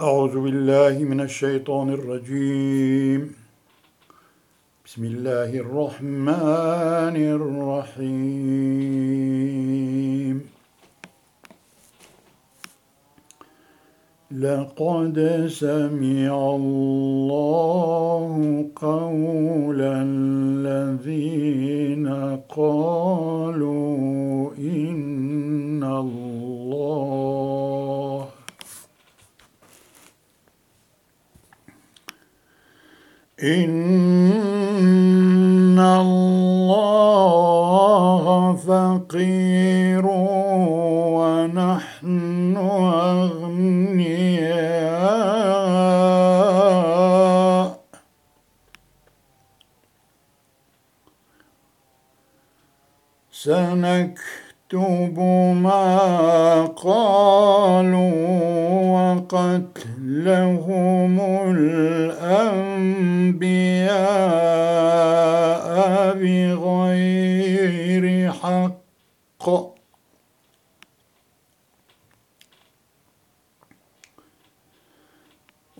أعوذ بالله من الشيطان الرجيم. بسم الله الرحمن الرحيم. لقد سمع الله قول الذين قالوا إن الله إن الله فقير ونحن أغنياء سنكتب ما قالوا وقتلهم الأنبياء بغير حق.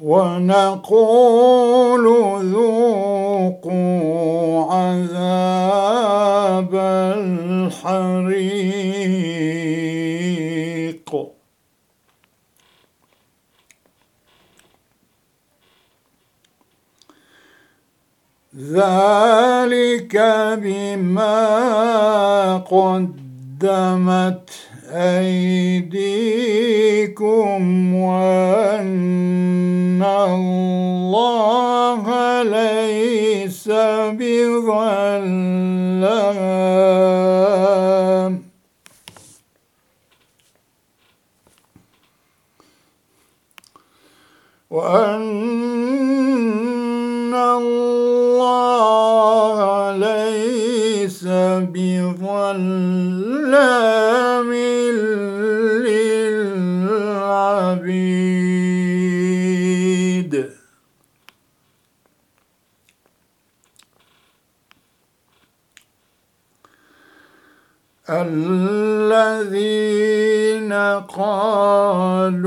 ونقول ذوقوا عذاب الحريق. ذلك بما قدمت أيديكم وأن الذين قالوا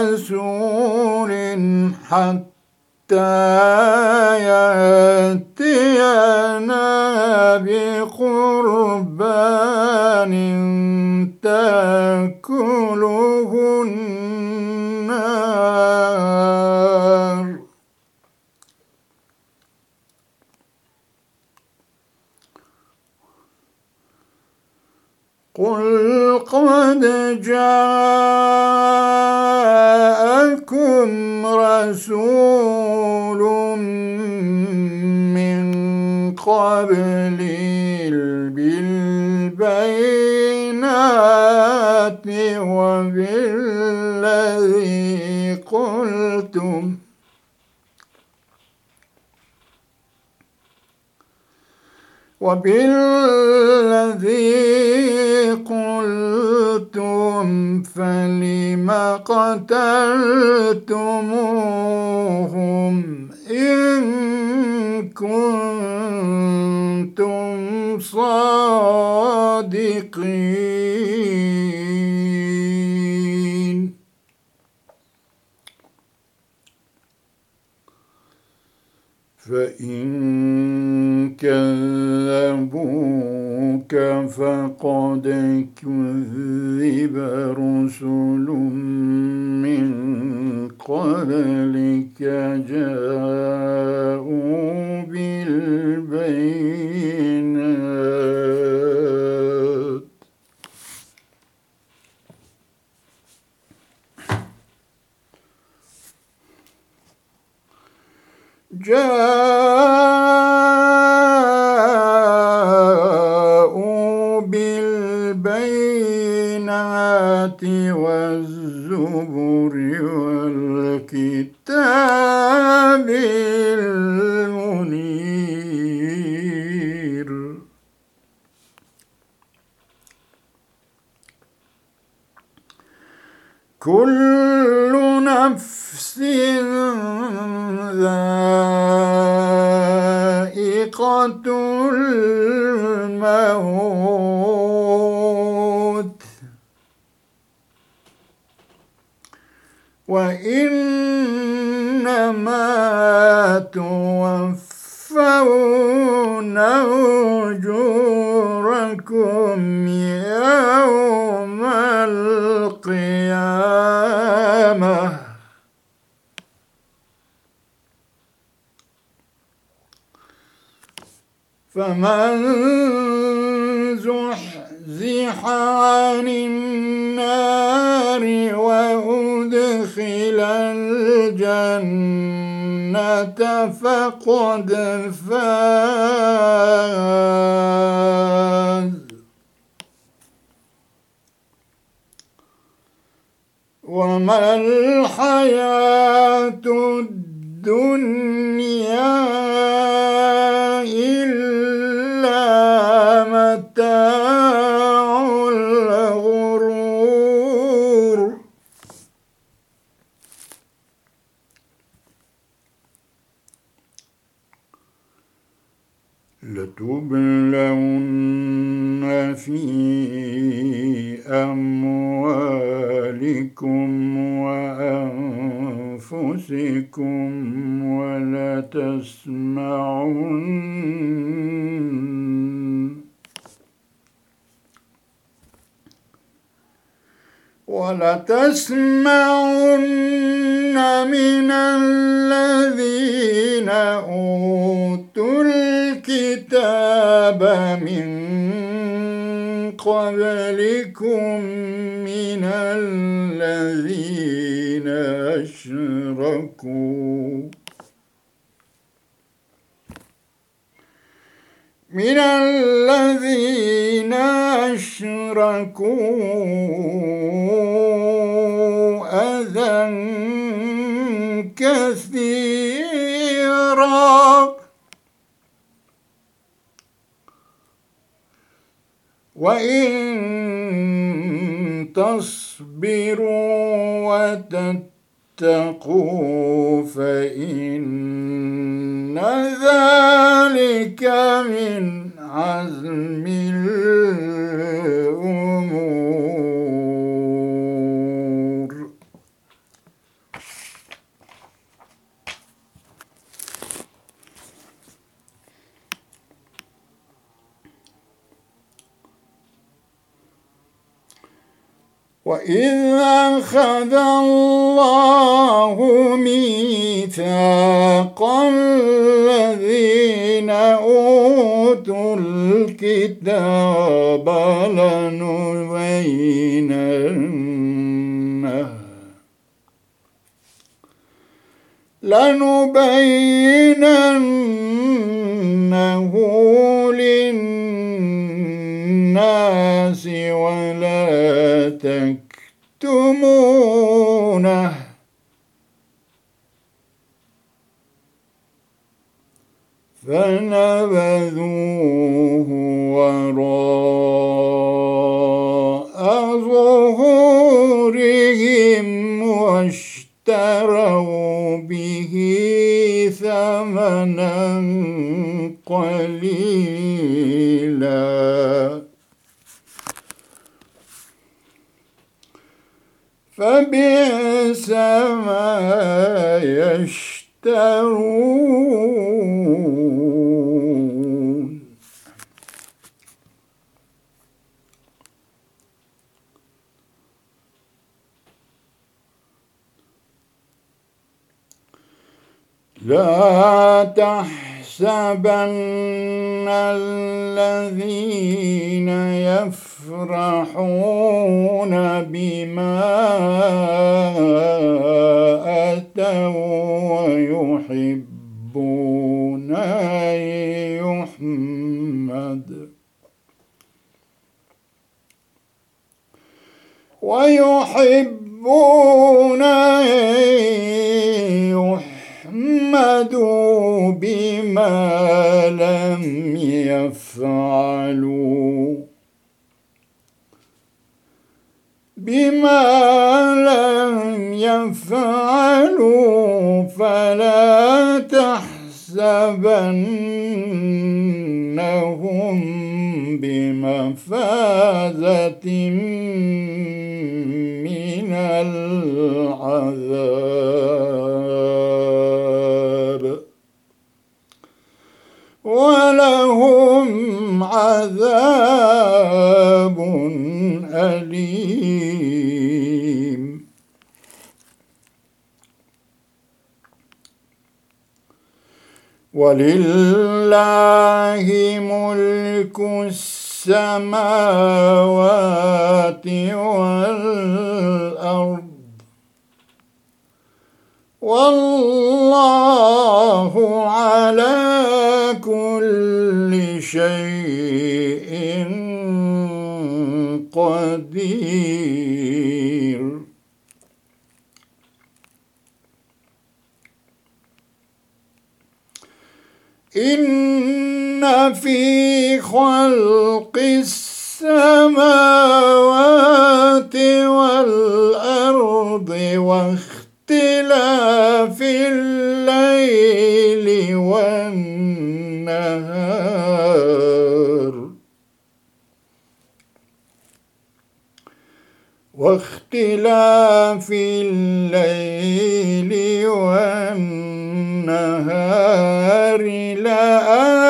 لرسول حتى يأتينا بقربان تأكله النار. قل قد جاءكم قبلي بالبينات وبالذي قلتم. وبالذي قلتم فلم قتلتموهم إن كنتم صادقين فإن كذبوك فقد كذب رسل من قبلك جاءوا بالبينات. جاءوا وإنما توفون أجوركم يوم القيامة. فمن زحزح عن النار وأدخل الجنة فقد فاز. وما الحياة الدنيا ولتسمعن من الذين أوتوا الكتاب من قبلكم من الذين أشركوا من الذين أشركوا أذى كثيرا. وإن تصبروا وتتقوا فإن ذلك من عزم الأمور وإذ أخذ الله ميثاق الذين أوتوا الكتاب لنبيننه. لنبيننه للناس ولا تكتمونه فنبذوه وراء ظهورهم واشتروا به ثمنا قليلا. فبئس ما يشترون. لا تحسبن الذين يفرحون بما أتوا ويحبون يحمد ويحبون أن يحمدوا بما لم يفعلوا. بما لم يفعلوا فلا تحسبنهم بمفازة ولله ملك السماوات والأرض. والله خلق السماوات والأرض واختلاف الليل والنهار. واختلاف الليل والنهار لآيات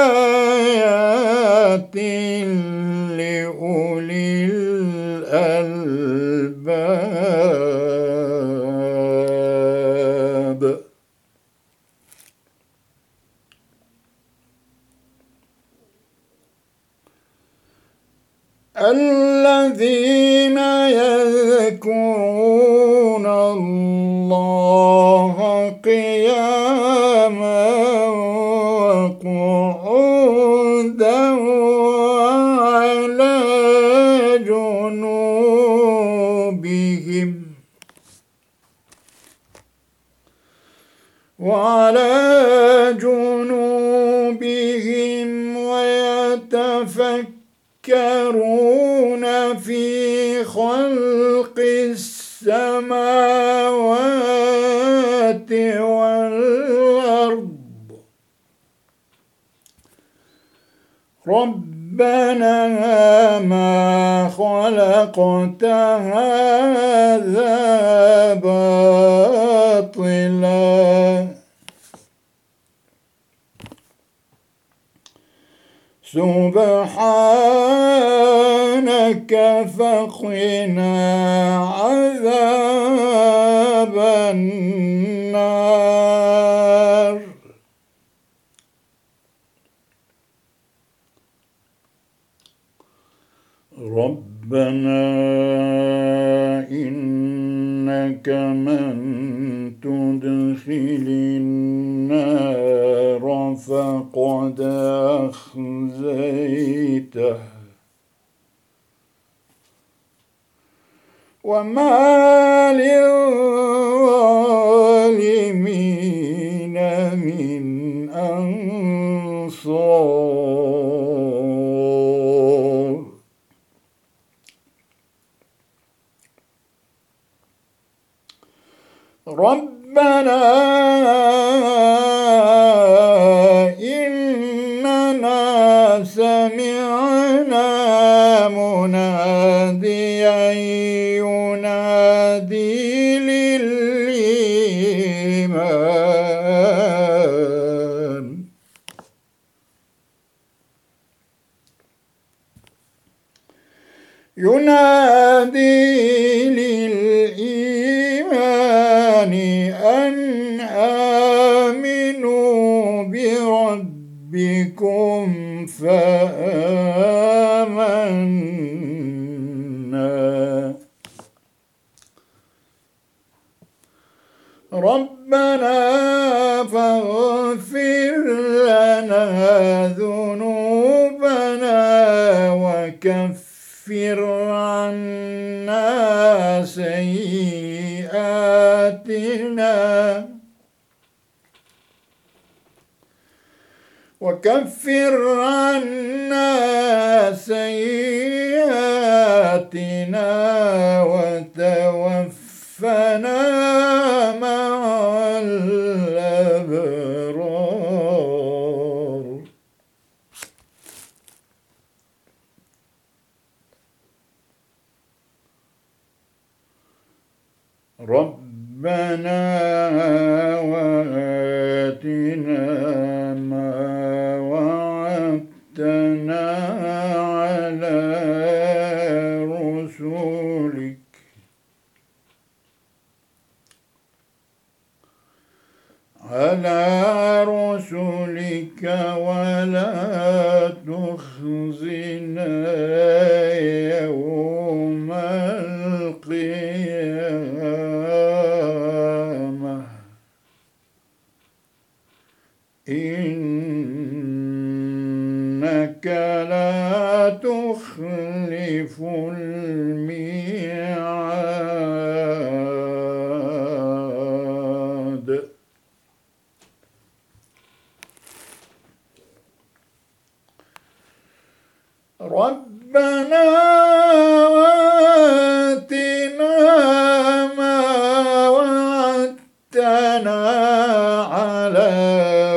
ويتفكرون في خلق السماوات والأرض. ربنا ما خلقت هذا باطلا. سبحانك فقنا عذاب النار. ربنا إنك من تدخل النار فقد أخزيته وما للظالمين من أنصار. ربنا ينادي للإيمان. ينادي للإيمان أن آمنوا بربكم فآمنا ربنا فاغفر لنا ذنوبنا وكفر عنا سيئاتنا وكفر عنا سيئاتنا وتوفنا وتوفنا مع الأبرار. ربنا وآتنا على رسلك ولا تخزنا يوم القيامة. إنك لا تخلف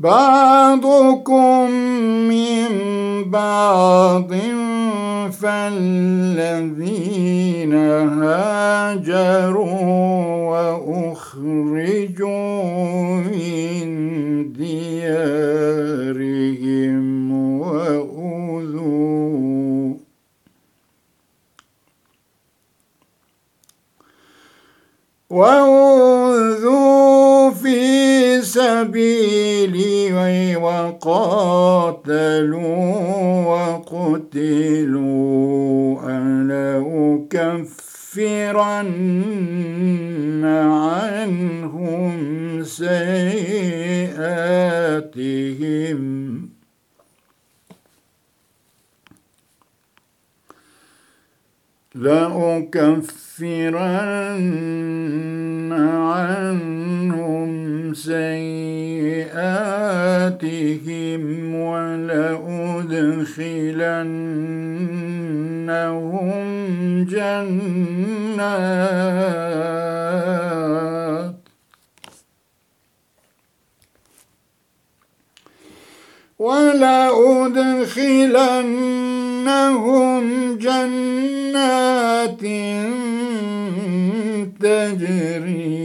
بعضكم من بعض فالذين هاجروا وأخرجوا من ديارهم وأوذوا في سبيلي وقاتلوا وقتلوا ألا أكفرن عنهم سيئاتهم. لأكفرن عنهم سيئاتهم ولأدخلنهم جنات. ولأدخلنهم جنات تجري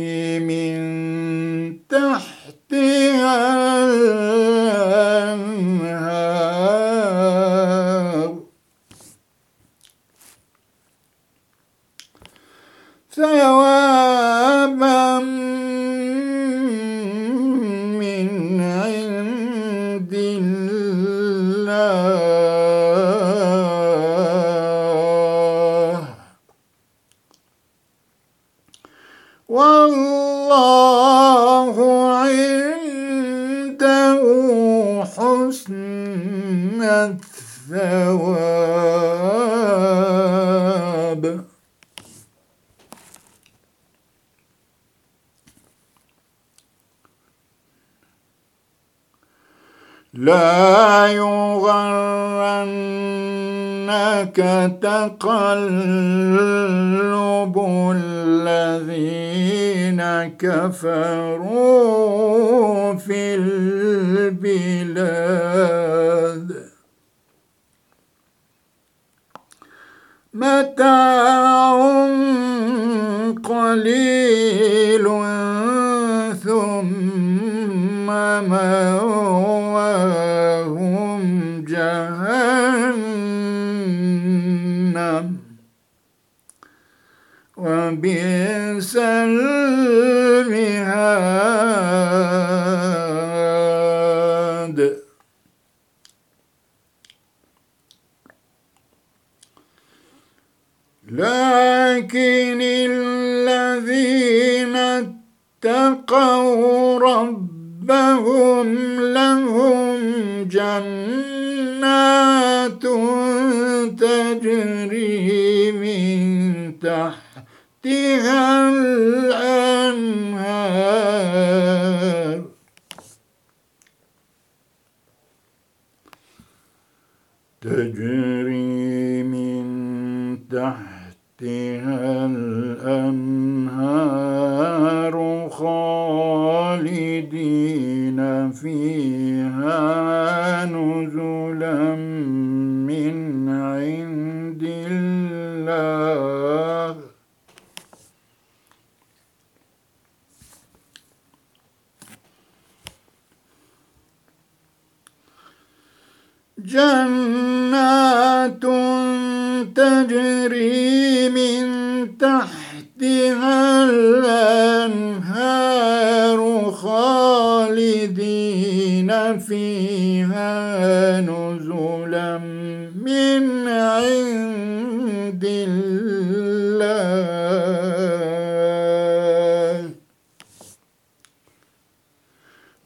لا يغرنك تقلب الذين كفروا في البلاد. متاع قليل ثم موت. وبئس المهاد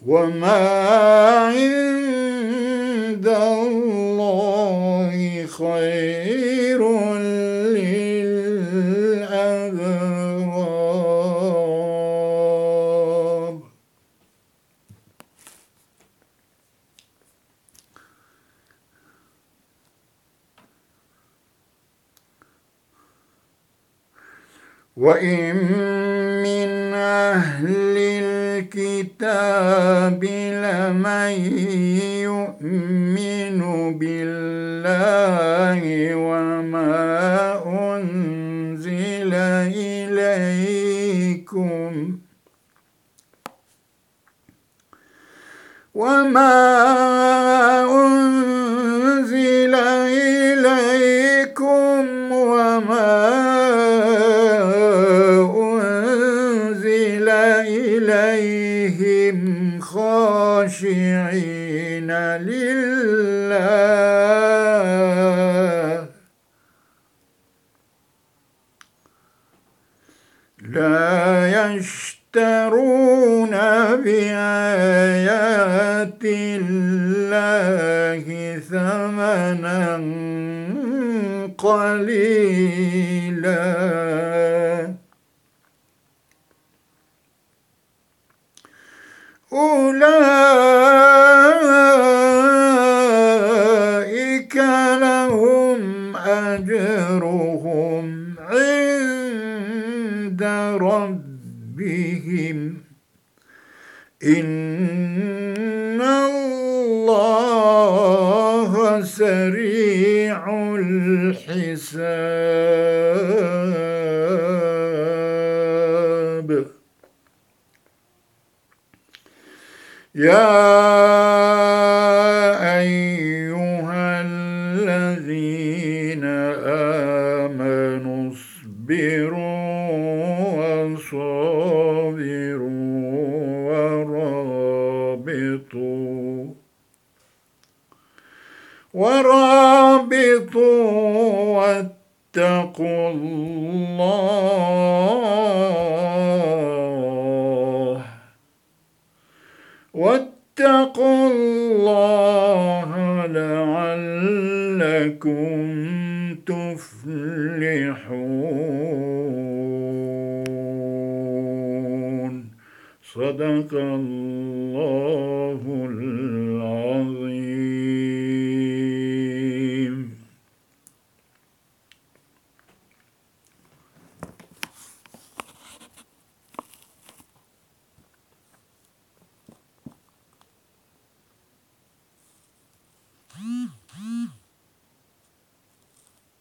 وما عند الله خير لِلْأَغْرَابِ وإن وما in فاستبقوا واتقوا الله. واتقوا الله لعلكم تفلحون. صدق الله العظيم.